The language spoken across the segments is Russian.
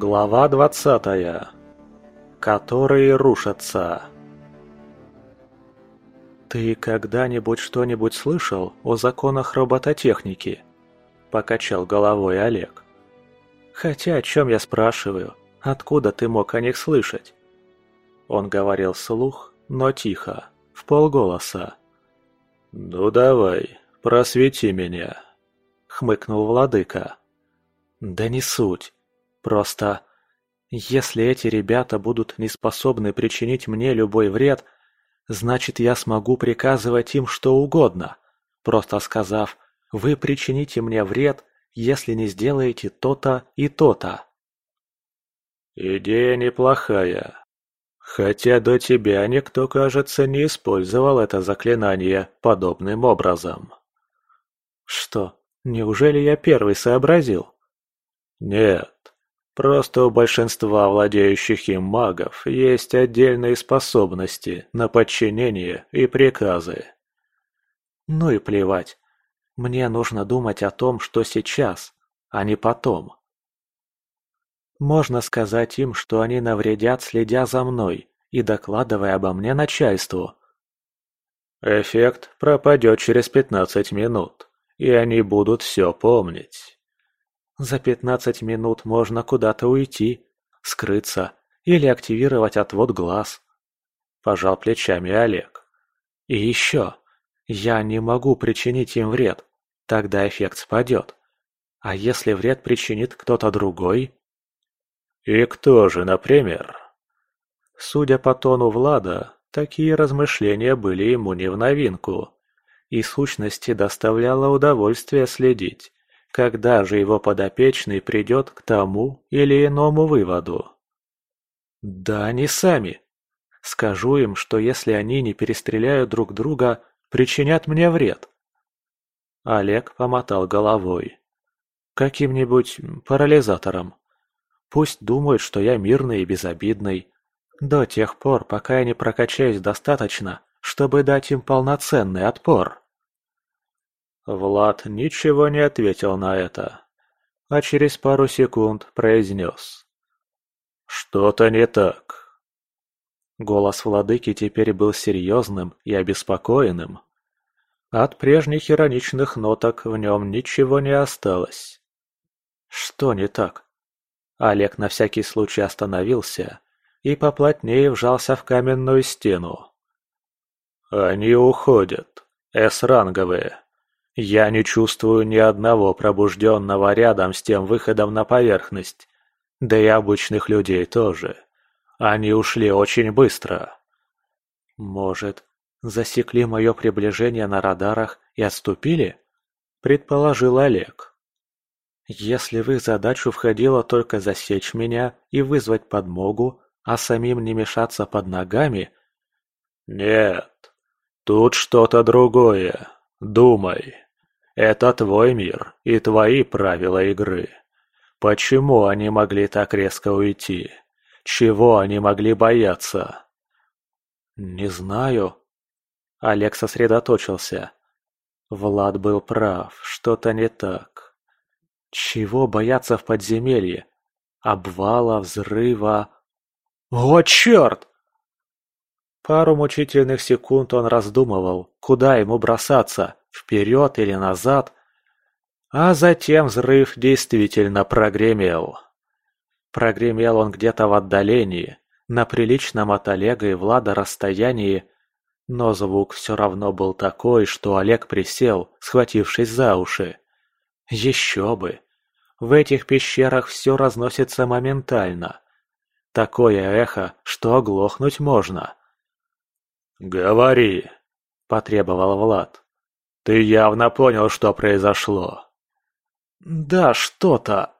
Глава двадцатая. Которые рушатся. «Ты когда-нибудь что-нибудь слышал о законах робототехники?» – покачал головой Олег. «Хотя о чем я спрашиваю? Откуда ты мог о них слышать?» Он говорил вслух, но тихо, в полголоса. «Ну давай, просвети меня», — хмыкнул владыка. «Да не суть. Просто, если эти ребята будут не способны причинить мне любой вред, значит я смогу приказывать им что угодно, просто сказав «Вы причините мне вред, если не сделаете то-то и то-то». «Идея неплохая», Хотя до тебя никто, кажется, не использовал это заклинание подобным образом. Что, неужели я первый сообразил? Нет, просто у большинства владеющих им магов есть отдельные способности на подчинение и приказы. Ну и плевать. Мне нужно думать о том, что сейчас, а не потом. Можно сказать им, что они навредят, следя за мной и докладывая обо мне начальству. Эффект пропадет через пятнадцать минут, и они будут все помнить. За пятнадцать минут можно куда-то уйти, скрыться или активировать отвод глаз. Пожал плечами Олег. И еще, я не могу причинить им вред, тогда эффект спадет. А если вред причинит кто-то другой? И кто же, например? Судя по тону Влада, такие размышления были ему не в новинку. И сущности доставляло удовольствие следить, когда же его подопечный придет к тому или иному выводу. Да они сами. Скажу им, что если они не перестреляют друг друга, причинят мне вред. Олег помотал головой. Каким-нибудь парализатором. Пусть думают, что я мирный и безобидный. До тех пор, пока я не прокачаюсь достаточно, чтобы дать им полноценный отпор. Влад ничего не ответил на это, а через пару секунд произнес. «Что-то не так». Голос владыки теперь был серьезным и обеспокоенным. От прежних ироничных ноток в нем ничего не осталось. «Что не так?» Олег на всякий случай остановился и поплотнее вжался в каменную стену. «Они уходят. С-ранговые. Я не чувствую ни одного пробужденного рядом с тем выходом на поверхность. Да и обычных людей тоже. Они ушли очень быстро». «Может, засекли мое приближение на радарах и отступили?» – предположил Олег. Если в их задачу входило только засечь меня и вызвать подмогу, а самим не мешаться под ногами... Нет, тут что-то другое. Думай. Это твой мир и твои правила игры. Почему они могли так резко уйти? Чего они могли бояться? Не знаю. Олег сосредоточился. Влад был прав, что-то не так. Чего бояться в подземелье? Обвала, взрыва... О, черт! Пару мучительных секунд он раздумывал, куда ему бросаться, вперед или назад. А затем взрыв действительно прогремел. Прогремел он где-то в отдалении, на приличном от Олега и Влада расстоянии, но звук все равно был такой, что Олег присел, схватившись за уши. Еще бы! В этих пещерах все разносится моментально. Такое эхо, что оглохнуть можно. «Говори!» – потребовал Влад. «Ты явно понял, что произошло». «Да, что-то...»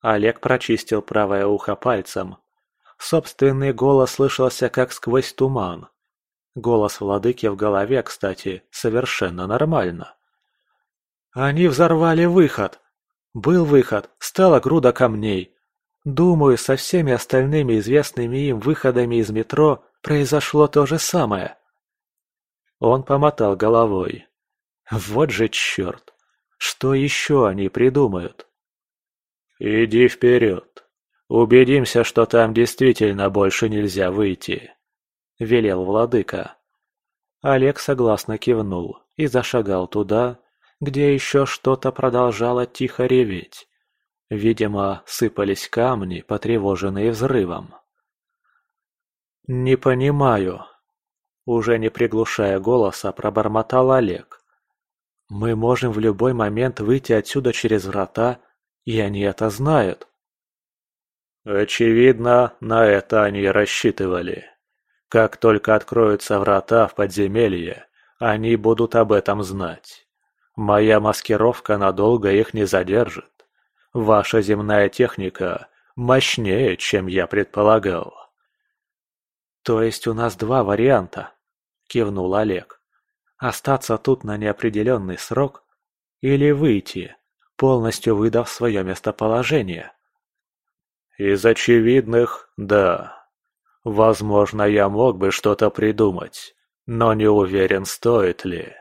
Олег прочистил правое ухо пальцем. Собственный голос слышался как сквозь туман. Голос владыки в голове, кстати, совершенно нормально. Они взорвали выход. Был выход, стала груда камней. Думаю, со всеми остальными известными им выходами из метро произошло то же самое. Он помотал головой. Вот же черт! Что еще они придумают? «Иди вперед. убедимся, что там действительно больше нельзя выйти», — велел владыка. Олег согласно кивнул и зашагал туда, где еще что-то продолжало тихо реветь. Видимо, сыпались камни, потревоженные взрывом. «Не понимаю», — уже не приглушая голоса, пробормотал Олег. «Мы можем в любой момент выйти отсюда через врата, и они это знают». «Очевидно, на это они рассчитывали. Как только откроются врата в подземелье, они будут об этом знать. Моя маскировка надолго их не задержит. Ваша земная техника мощнее, чем я предполагал». «То есть у нас два варианта?» – кивнул Олег. «Остаться тут на неопределенный срок или выйти, полностью выдав свое местоположение?» «Из очевидных – да. Возможно, я мог бы что-то придумать, но не уверен, стоит ли».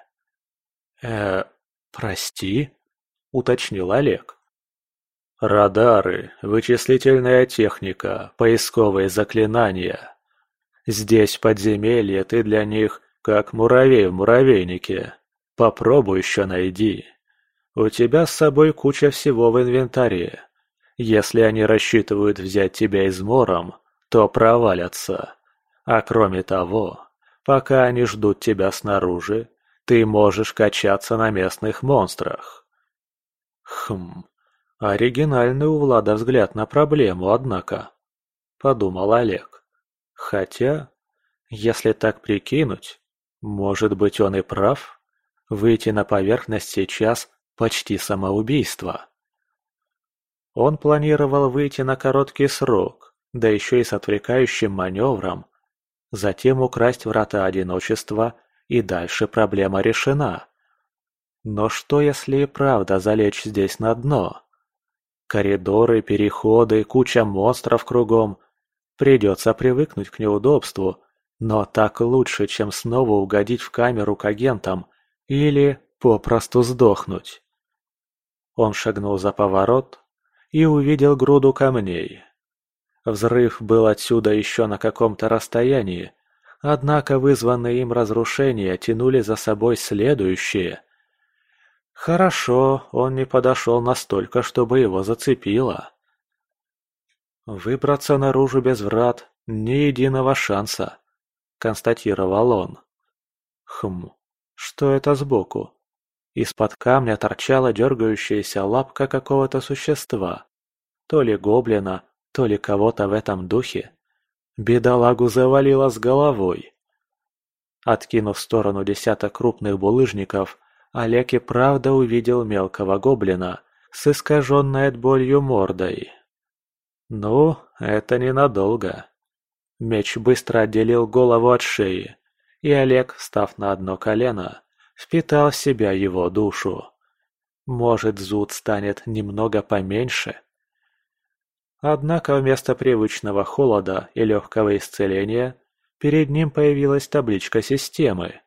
«Э, прости?» – уточнил Олег. «Радары, вычислительная техника, поисковые заклинания – Здесь, подземелье, ты для них как муравей в муравейнике. Попробуй еще найди. У тебя с собой куча всего в инвентаре. Если они рассчитывают взять тебя измором, то провалятся. А кроме того, пока они ждут тебя снаружи, ты можешь качаться на местных монстрах. Хм, оригинальный у Влада взгляд на проблему, однако, подумал Олег. Хотя, если так прикинуть, может быть он и прав. Выйти на поверхность сейчас почти самоубийство. Он планировал выйти на короткий срок, да еще и с отвлекающим маневром, затем украсть врата одиночества, и дальше проблема решена. Но что если и правда залечь здесь на дно? Коридоры, переходы, куча монстров кругом, Придется привыкнуть к неудобству, но так лучше, чем снова угодить в камеру к агентам или попросту сдохнуть. Он шагнул за поворот и увидел груду камней. Взрыв был отсюда еще на каком-то расстоянии, однако вызванные им разрушения тянули за собой следующие. Хорошо, он не подошел настолько, чтобы его зацепило. «Выбраться наружу без врат – ни единого шанса», – констатировал он. Хм, что это сбоку? Из-под камня торчала дергающаяся лапка какого-то существа. То ли гоблина, то ли кого-то в этом духе. Бедолагу завалило с головой. Откинув в сторону десяток крупных булыжников, Олег и правда увидел мелкого гоблина с искаженной от болью мордой. Ну, это ненадолго. Меч быстро отделил голову от шеи, и Олег, встав на одно колено, впитал в себя его душу. Может, зуд станет немного поменьше? Однако вместо привычного холода и легкого исцеления перед ним появилась табличка системы.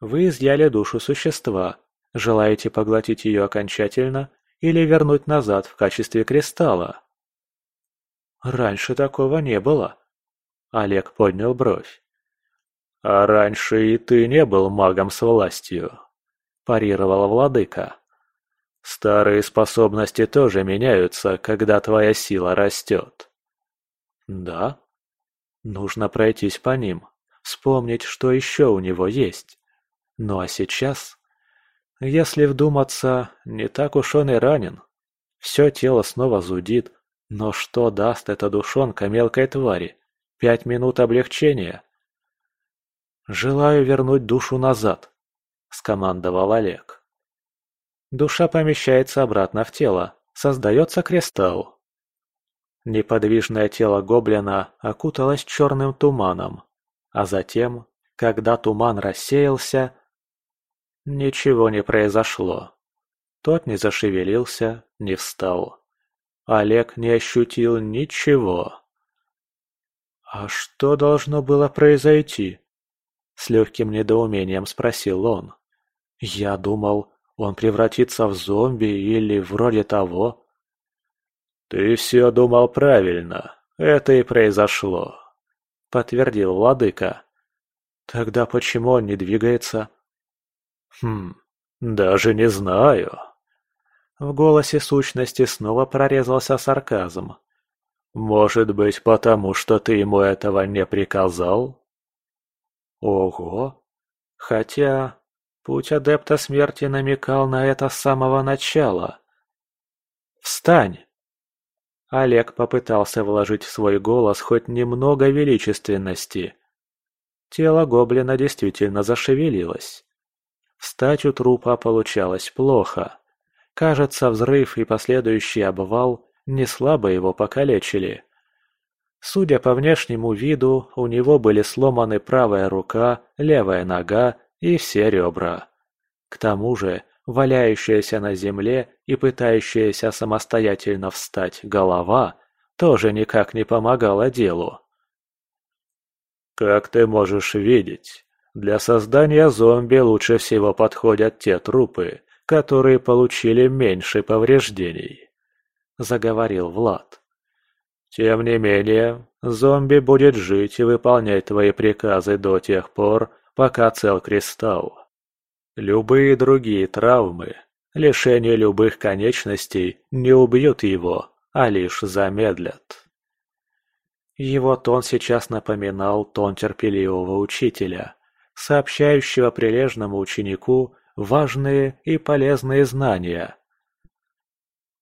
Вы изъяли душу существа. Желаете поглотить ее окончательно или вернуть назад в качестве кристалла? Раньше такого не было. Олег поднял бровь. «А раньше и ты не был магом с властью», – парировал владыка. «Старые способности тоже меняются, когда твоя сила растет». «Да? Нужно пройтись по ним, вспомнить, что еще у него есть. Ну а сейчас...» Если вдуматься, не так уж он и ранен. Все тело снова зудит, но что даст эта душонка мелкой твари? Пять минут облегчения? «Желаю вернуть душу назад», — скомандовал Олег. Душа помещается обратно в тело, создается кристалл. Неподвижное тело гоблина окуталось черным туманом, а затем, когда туман рассеялся, ничего не произошло. Тот не зашевелился, не встал. Олег не ощутил ничего. «А что должно было произойти?» С легким недоумением спросил он. «Я думал, он превратится в зомби или вроде того». «Ты все думал правильно. Это и произошло», — подтвердил владыка. «Тогда почему он не двигается?» «Хм, даже не знаю». В голосе сущности снова прорезался сарказм. «Может быть, потому что ты ему этого не приказал?» «Ого! Хотя путь адепта смерти намекал на это с самого начала. Встань!» Олег попытался вложить в свой голос хоть немного величественности. Тело гоблина действительно зашевелилось. Встать у трупа получалось плохо. Кажется, взрыв и последующий обвал не слабо его покалечили. Судя по внешнему виду, у него были сломаны правая рука, левая нога и все ребра. К тому же, валяющаяся на земле и пытающаяся самостоятельно встать голова тоже никак не помогала делу. «Как ты можешь видеть, для создания зомби лучше всего подходят те трупы, которые получили меньше повреждений», — заговорил Влад. «Тем не менее, зомби будет жить и выполнять твои приказы до тех пор, пока цел кристалл. Любые другие травмы, лишение любых конечностей не убьют его, а лишь замедлят». Его тон сейчас напоминал тон терпеливого учителя, сообщающего прилежному ученику важные и полезные знания.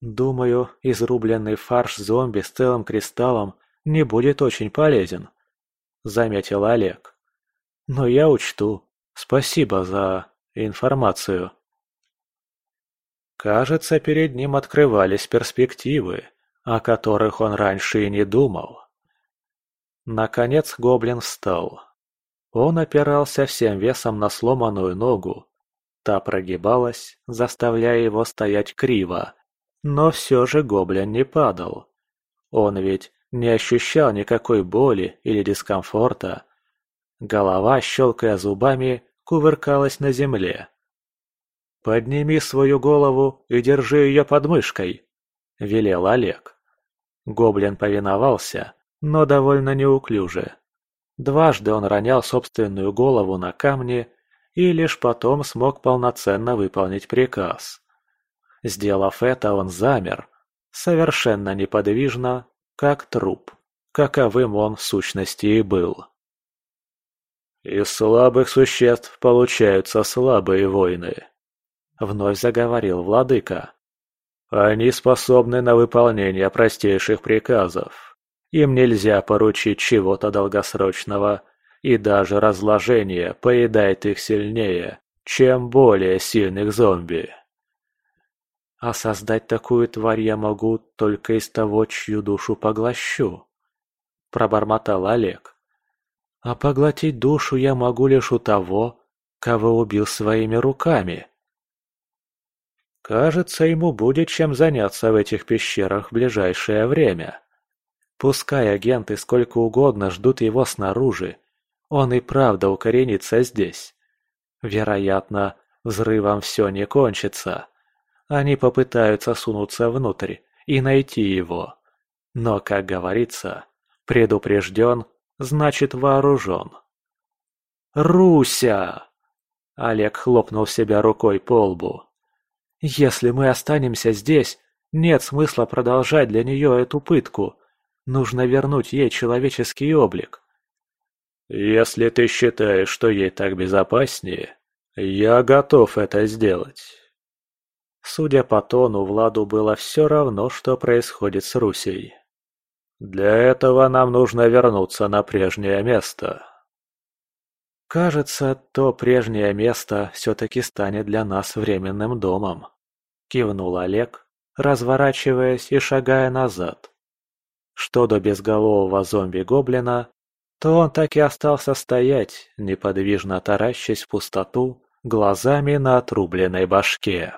Думаю, изрубленный фарш зомби с целым кристаллом не будет очень полезен, заметил Олег. Но я учту. Спасибо за информацию. Кажется, перед ним открывались перспективы, о которых он раньше и не думал. Наконец гоблин встал. Он опирался всем весом на сломанную ногу Та прогибалась, заставляя его стоять криво, но все же гоблин не падал. Он ведь не ощущал никакой боли или дискомфорта. Голова, щелкая зубами, кувыркалась на земле. «Подними свою голову и держи ее под мышкой», — велел Олег. Гоблин повиновался, но довольно неуклюже. Дважды он ронял собственную голову на камни и лишь потом смог полноценно выполнить приказ. Сделав это, он замер, совершенно неподвижно, как труп, каковым он в сущности и был. «Из слабых существ получаются слабые воины», — вновь заговорил владыка. «Они способны на выполнение простейших приказов. Им нельзя поручить чего-то долгосрочного, и даже разложение поедает их сильнее, чем более сильных зомби. А создать такую тварь я могу только из того, чью душу поглощу, пробормотал Олег. А поглотить душу я могу лишь у того, кого убил своими руками. Кажется, ему будет чем заняться в этих пещерах в ближайшее время. Пускай агенты сколько угодно ждут его снаружи, он и правда укоренится здесь. Вероятно, взрывом все не кончится. Они попытаются сунуться внутрь и найти его. Но, как говорится, предупрежден, значит вооружен. «Руся!» Олег хлопнул себя рукой по лбу. «Если мы останемся здесь, нет смысла продолжать для нее эту пытку. Нужно вернуть ей человеческий облик. «Если ты считаешь, что ей так безопаснее, я готов это сделать». Судя по тону, Владу было все равно, что происходит с Русей. «Для этого нам нужно вернуться на прежнее место». «Кажется, то прежнее место все-таки станет для нас временным домом», — кивнул Олег, разворачиваясь и шагая назад. Что до безголового зомби-гоблина, то он так и остался стоять, неподвижно таращась в пустоту, глазами на отрубленной башке.